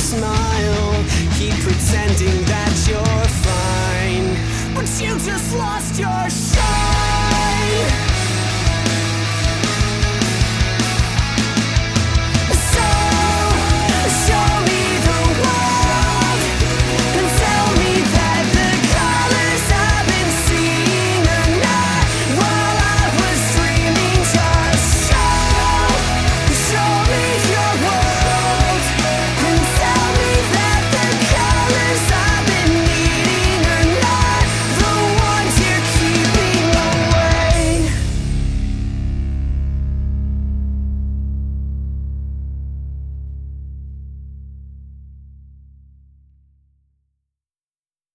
smile. Keep pretending that you're fine,